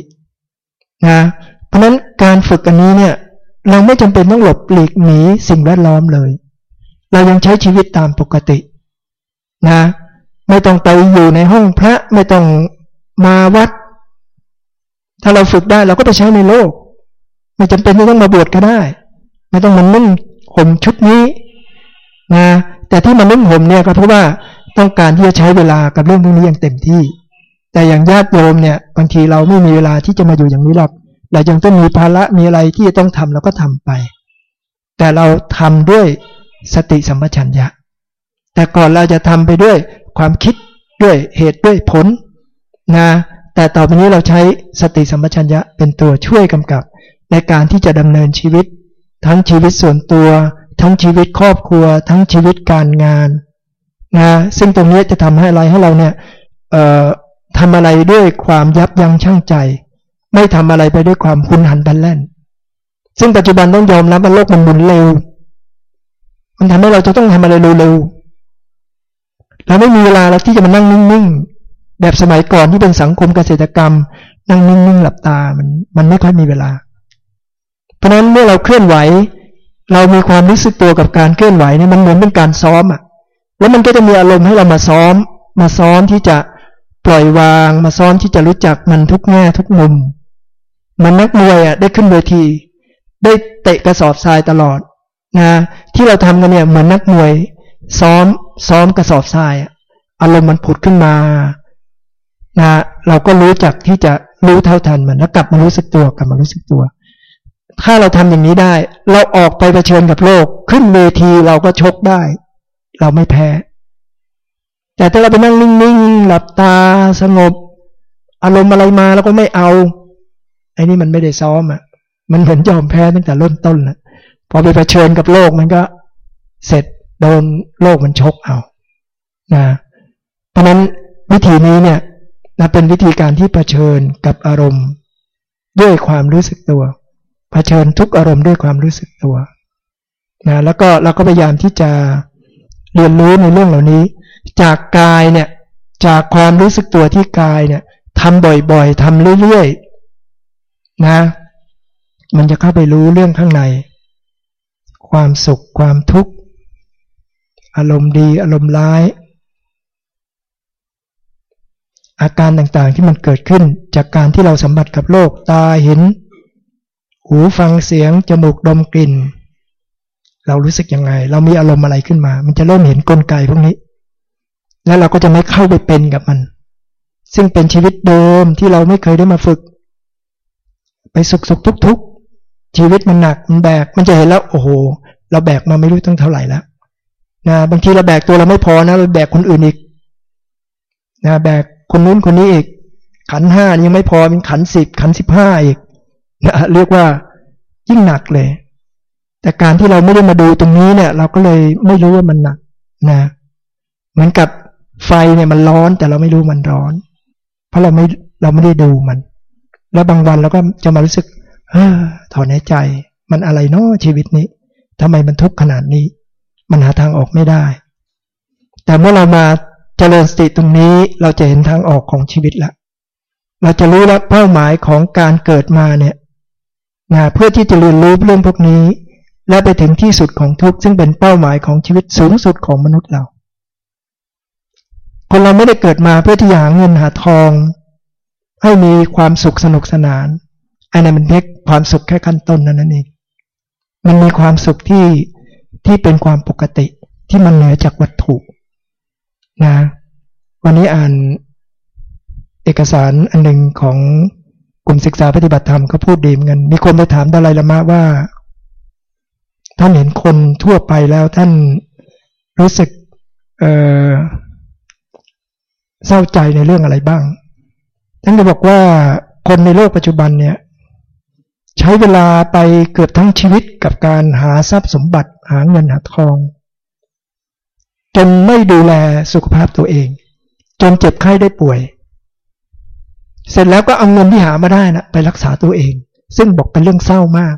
นะเพราะนั้นการฝึกอันนี้เนี่ย เราไม่จำเป็นต้องหลบหลีกหนีสิ่งแวดล้อมเลย เรายังใช้ชีวิตตามปกติ นะ ไม่ต้องไปอยู่ในห้องพระไม่ต้องมาวัด ถ้าเราฝึกได้เราก็ไปใช้ในโลก ไม่จำเป็นที่ต้องมาบวชก็ได้ ไม่ต้องมานุ่งห่มชุดนี้นะแต่ที่มานุ่งห่มเนี่ยก็เพราะว่าต้องการที่จะใช้เวลากับเรื่องพวกนี้อย่างเต็มที่ แต่อย่างญาติโยมเนี่ยบางทีเราไม่มีเวลาที่จะมาอยู่อย่างนี้หรอกเรายังต้องมีภาระมีอะไรที่จะต้องทำเราก็ทำไป แต่เราทำด้วยสติสัมปชัญญะ แต่ก่อนเราจะทำไปด้วยความคิดด้วยเหตุด้วยผลนะ แต่ต่อไปนี้เราใช้สติสัมปชัญญะเป็นตัวช่วยกำกับ ในการที่จะดำเนินชีวิต ทั้งชีวิตส่วนตัว ทั้งชีวิตครอบครัว ทั้งชีวิตการงานนะซึ่งตรงนี้จะทำให้อะไรให้เราเนี่ยทำอะไรด้วยความยับยั้งชั่งใจ ไม่ทำอะไรไปด้วยความหุนหันบันแล่น ซึ่งปัจจุบันต้องยอมรับว่าโลกมันหมุนเร็ว มันทำให้เราจะต้องทำอะไรเร็วๆเราไม่มีเวลาแล้วที่จะมานั่งนิ่งๆ แบบสมัยก่อนที่เป็นสังคมเกษตรกรรม นั่งนิ่งๆหลับตามันมันไม่ค่อยมีเวลา เพราะฉะนั้นเมื่อเราเคลื่อนไหว เรามีความรู้สึกตัวกับการเคลื่อนไหวเนี่ยมันเหมือนเป็นการซ้อมอะ แล้วมันก็จะมีอารมณ์ให้เรามาซ้อม มาซ้อมที่จะปล่อยวาง มาซ้อมที่จะรู้จักมันทุกแง่ทุกมุม มันนักมวยอะได้ขึ้นเวที ได้เตะกระสอบทรายตลอดนะที่เราทำกันเนี่ยเหมือนนักมวย ซ้อมซ้อมกระสอบทรายอารมณ์มันผุดขึ้นมา นะเราก็รู้จักที่จะรู้เท่าทันมันแล้วกลับมารู้สึกตัวกลับมารู้สึกตัว ถ้าเราทำอย่างนี้ได้ เราออกไปเผชิญกับโลก ขึ้นเวทีเราก็ชกได้ เราไม่แพ้ แต่ถ้าเราไปนั่งนิ่งๆหลับตาสงบ อารมณ์อะไรมาเราก็ไม่เอาไอ้นี่มันไม่ได้ซ้อมอะ มันเหมือนยอมแพ้ตั้งแต่เริ่มต้นแล้วพอไปเผชิญกับโลกมันก็เสร็จโดนโลกมันชกเอานะเพราะนั้นวิธีนี้เนี่ย นะเป็นวิธีการที่เผชิญกับอารมณ์ ด้วยความรู้สึกตัว เผชิญทุกอารมณ์ด้วยความรู้สึกตัวนะแล้วก็เราก็พยายามที่จะเรียนรู้ในเรื่องเหล่านี้ จากกายเนี่ยจากความรู้สึกตัวที่กายเนี่ยทำบ่อยๆทำเรื่อยๆนะ มันจะเข้าไปรู้เรื่องข้างใน ความสุขความทุกข์ อารมณ์ดีอารมณ์ร้าย อาการต่างๆที่มันเกิดขึ้นจากการที่เราสัมผัสกับโลกตาเห็น หูฟังเสียง จมูกดมกลิ่น เรารู้สึกยังไง เรามีอารมณ์อะไรขึ้นมา มันจะเริ่มเห็นกลไกพวกนี้ แล้วเราก็จะไม่เข้าไปเป็นกับมัน ซึ่งเป็นชีวิตเดิมที่เราไม่เคยได้มาฝึก ไปสุขสุขทุกทุกชีวิตมันหนักมันแบกมันจะเห็นแล้วโอ้โห เราแบกมาไม่รู้ตั้งเท่าไหร่แล้วนะบางทีเราแบกตัวเราไม่พอนะเราแบกคนอื่นอีกนะแบก คนนู้นคนนี้อีก ขันห้ายังไม่พอเป็นขันสิบขันสิบห้าอีกนะเรียกว่ายิ่งหนักเลย แต่การที่เราไม่ได้มาดูตรงนี้เนี่ย เราก็เลยไม่รู้ว่ามันหนักนะเหมือนกับไฟเนี่ยมันร้อนแต่เราไม่รู้มันร้อน เพราะเราไม่เราไม่ได้ดูมัน แล้วบางวันเราก็จะมารู้สึกเออถอนหายใจ มันอะไรเนาะชีวิตนี้ทำไมมันทุกข์ขนาดนี้ มันหาทางออกไม่ได้ แต่เมื่อเรามา เจริญสติตรงนี้เราจะเห็นทางออกของชีวิตละ เราจะรู้แล้วเป้าหมายของการเกิดมาเนี่ยนะเพื่อที่จะเรียนรู้เรื่องพวกนี้ และไปถึงที่สุดของทุกซึ่งเป็นเป้าหมายของชีวิตสูงสุดของมนุษย์เรา คนเราไม่ได้เกิดมาเพื่อที่จะหาเงินหาทอง ให้มีความสุขสนุกสนานอันนั้นมันเล็กความสุขแค่ขั้นต้นนั่นเองมันมีความสุขที่ที่เป็นความปกติที่มันเหนือจากวัตถุ นะวันนี้อ่านเอกสารอันหนึ่งของกลุ่มศึกษาปฏิบัติธรรมเขาพูดดีเหมือนกันมีคนไปถามดาลัยละมาว่า ท่านเห็นคนทั่วไปแล้วท่านรู้สึกเเศร้าใจในเรื่องอะไรบ้าง ท่านก็บอกว่าคนในโลกปัจจุบันเนี่ย ใช้เวลาไปเกือบทั้งชีวิตกับการหาทรัพย์สมบัติ หาเงินหาทอง จนไม่ดูแลสุขภาพตัวเอง จนเจ็บไข้ได้ป่วย เสร็จแล้วก็เอาเงินที่หามาได้นะไปรักษาตัวเอง ซึ่งบอกเป็นเรื่องเศร้ามาก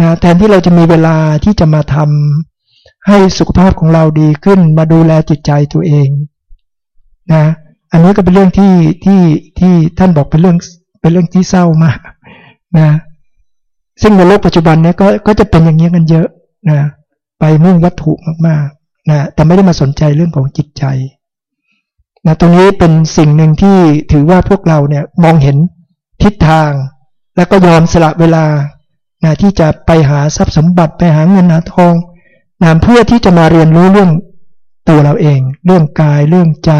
นะแทนที่เราจะมีเวลาที่จะมาทำให้สุขภาพของเราดีขึ้น มาดูแลจิตใจตัวเองนะอันนี้ก็เป็นเรื่องที่ที่ที่ท่านบอกเป็นเรื่องเป็นเรื่องที่เศร้ามากนะซึ่งในโลกปัจจุบันเนี้ยก็ก็จะเป็นอย่างนี้กันเยอะนะไปมุ่งวัตถุมากๆ นะแต่ไม่ได้มาสนใจเรื่องของจิตใจนะตรงนี้เป็นสิ่งหนึ่งที่ถือว่าพวกเราเนี่ยมองเห็นทิศทาง แล้วก็ยอมสละเวลานะที่จะไปหาทรัพย์สมบัติไปหาเงินหาทองนะเพื่อที่จะมาเรียนรู้เรื่องตัวเราเอง เรื่องกายเรื่องใจ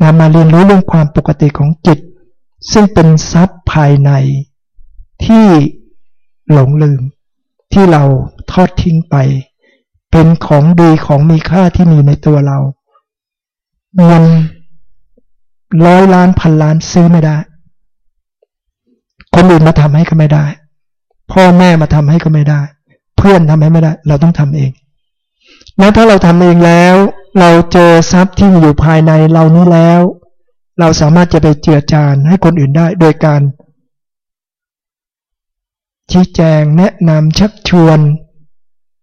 นะมาเรียนรู้เรื่องความปกติของจิต ซึ่งเป็นทรัพย์ภายในที่หลงลืม ที่เราทอดทิ้งไป เป็นของดีของมีค่าที่มีในตัวเราเงินร้อยล้านพันล้านซื้อไม่ได้ คนอื่นมาทำให้ก็ไม่ได้ พ่อแม่มาทำให้ก็ไม่ได้ เพื่อนทำให้ไม่ได้ เราต้องทำเองแล้วถ้าเราทำเองแล้ว เราเจอทรัพย์ที่อยู่ภายในเรานี้แล้ว เราสามารถจะไปเจือจานให้คนอื่นได้ โดยการชี้แจงแนะนำชักชวน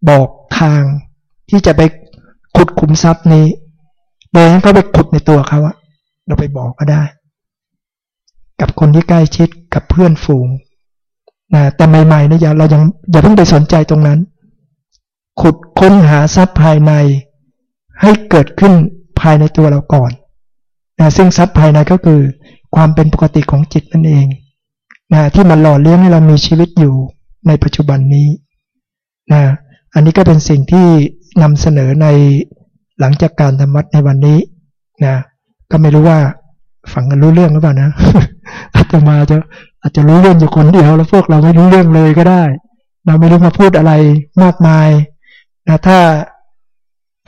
บอกทางที่จะไปขุดขุมทรัพย์นี้โดยนั้นก็ไปขุดในตัวเขาอะเราไปบอกก็ได้ กับคนที่ใกล้ชิดกับเพื่อนฝูงนะแต่ใหม่ๆนะอย่าเรายังอย่าเพิ่งไปสนใจตรงนั้น ขุดค้นหาทรัพย์ภายใน ให้เกิดขึ้นภายในตัวเราก่อนนะซึ่งทรัพย์ภายในก็คือความเป็นปกติของจิตนั่นเองนะที่มันหล่อเลี้ยงให้เรามีชีวิตอยู่ในปัจจุบันนี้นะ อันนี้ก็เป็นสิ่งที่นำเสนอในหลังจากการทำวัดในวันนี้นะก็ไม่รู้ว่าฟังกันรู้เรื่องหรือเปล่านะอาตมาจะอาจจะรู้เรื่องอยู่คนเดียวแล้วพวกเราไม่รู้เรื่องเลยก็ได้ เราไม่รู้มาพูดอะไรมากมายนะถ้า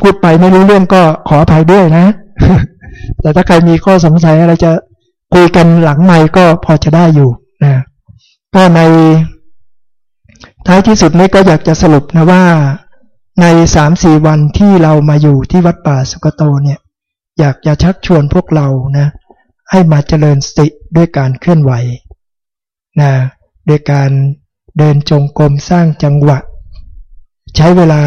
พูดไปไม่รู้เรื่องก็ขออภัยด้วยนะ แต่ถ้าใครมีข้อสงสัยอะไรจะคุยกันหลังใหม่ก็พอจะได้อยู่นะก็ใน ท้ายที่สุดนี้ก็อยากจะสรุปนะว่าในสามสี่วันที่เรามาอยู่ที่วัดป่าสุกโตเนี่ย อยากจะชักชวนพวกเรานะ ให้มาเจริญสติด้วยการเคลื่อนไหวนะด้วยการเดินจงกรมสร้างจังหวะ ใช้เวลา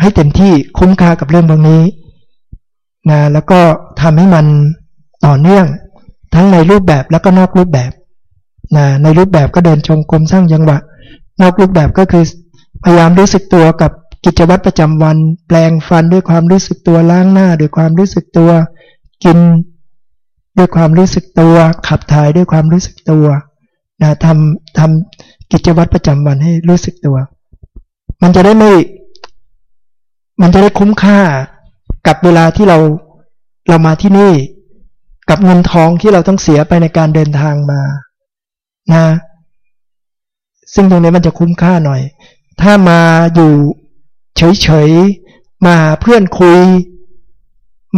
ให้เต็มที่คุ้มค่ากับเรื่องตรงนี้นะแล้วก็ทำให้มันต่อเนื่อง ทั้งในรูปแบบแล้วก็นอกรูปแบบนะในรูปแบบก็เดินจงกรมสร้างจังหวะ นอกรูปแบบก็คือพยายามรู้สึกตัวกับกิจวัตรประจำวัน แปลงฟันด้วยความรู้สึกตัวล้างหน้าด้วยความรู้สึกตัว กินด้วยความรู้สึกตัว ขับถ่ายด้วยความรู้สึกตัวนะทำทำกิจวัตรประจำวันให้รู้สึกตัว มันจะได้ไม่ มันจะได้คุ้มค่ากับเวลาที่เราเรามาที่นี่ กับเงินทองที่เราต้องเสียไปในการเดินทางมา นะ ซึ่งตรงนี้มันจะคุ้มค่าหน่อย ถ้ามาอยู่เฉยๆ มาเพื่อนคุย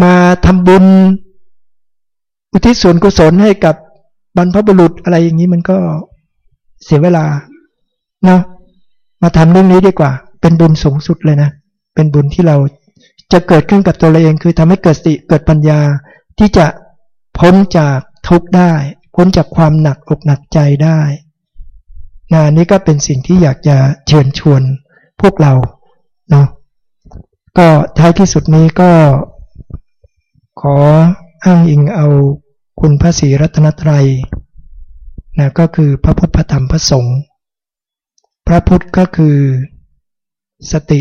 มาทำบุญ อุทิศส่วนกุศลให้กับบรรพบุรุษอะไรอย่างนี้มันก็เสียเวลาเนาะมาทำเรื่องนี้ดีกว่า เป็นบุญสูงสุดเลยนะ เป็นบุญที่เราจะเกิดขึ้นกับตัวเราเอง คือทำให้เกิดสติเกิดปัญญาที่จะพ้นจากทุกข์ได้ พ้นจากความหนักอกหนักใจได้ นานี้ก็เป็นสิ่งที่อยากจะเชิญชวนพวกเราเนาะก็ท้ายที่สุดนี้ก็ขออ้างอิงเอาคุณพระศรีรัตนตรัยนะก็คือพระพุทธพระธรรมพระสงฆ์พระพุทธก็คือ สติ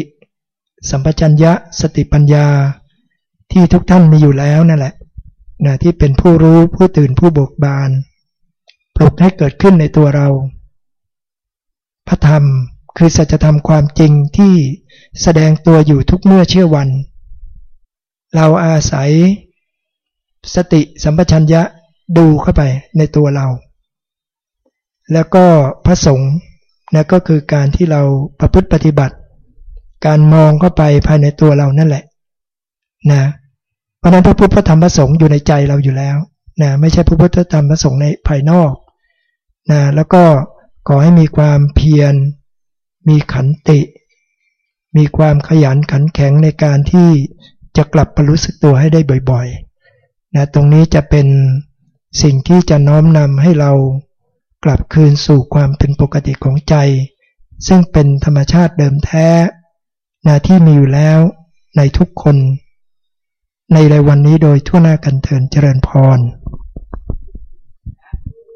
สัมปชัญญะ สติปัญญา ที่ทุกท่านมีอยู่แล้วนั่นแหละนะที่เป็นผู้รู้ผู้ตื่นผู้บกบาน ปลุกให้เกิดขึ้นในตัวเรา พระธรรมคือสัจธรรมความจริงที่แสดงตัวอยู่ทุกเมื่อเชื่อวัน เราอาศัยสติสัมปชัญญะดูเข้าไปในตัวเรา แล้วก็พระสงฆ์นะก็คือการที่เราประพฤติปฏิบัติ การมองเข้าไปภายในตัวเรานั่นแหละนะเพราะนั้นพระพุทธพระธรรมพระสงฆ์อยู่ในใจเราอยู่แล้วนะไม่ใช่พระพุทธธรรมพระสงฆ์ในภายนอกนะแล้วก็ ขอให้มีความเพียร มีขันติ มีความขยันขันแข็งในการที่จะกลับมารู้สึกตัวให้ได้บ่อยๆนะตรงนี้จะเป็นสิ่งที่จะน้อมนำให้เรากลับคืนสู่ความเป็นปกติของใจ ซึ่งเป็นธรรมชาติเดิมแท้นะที่มีอยู่แล้วในทุกคน ในรายวันนี้โดยทั่วหน้ากันเถินเจริญพร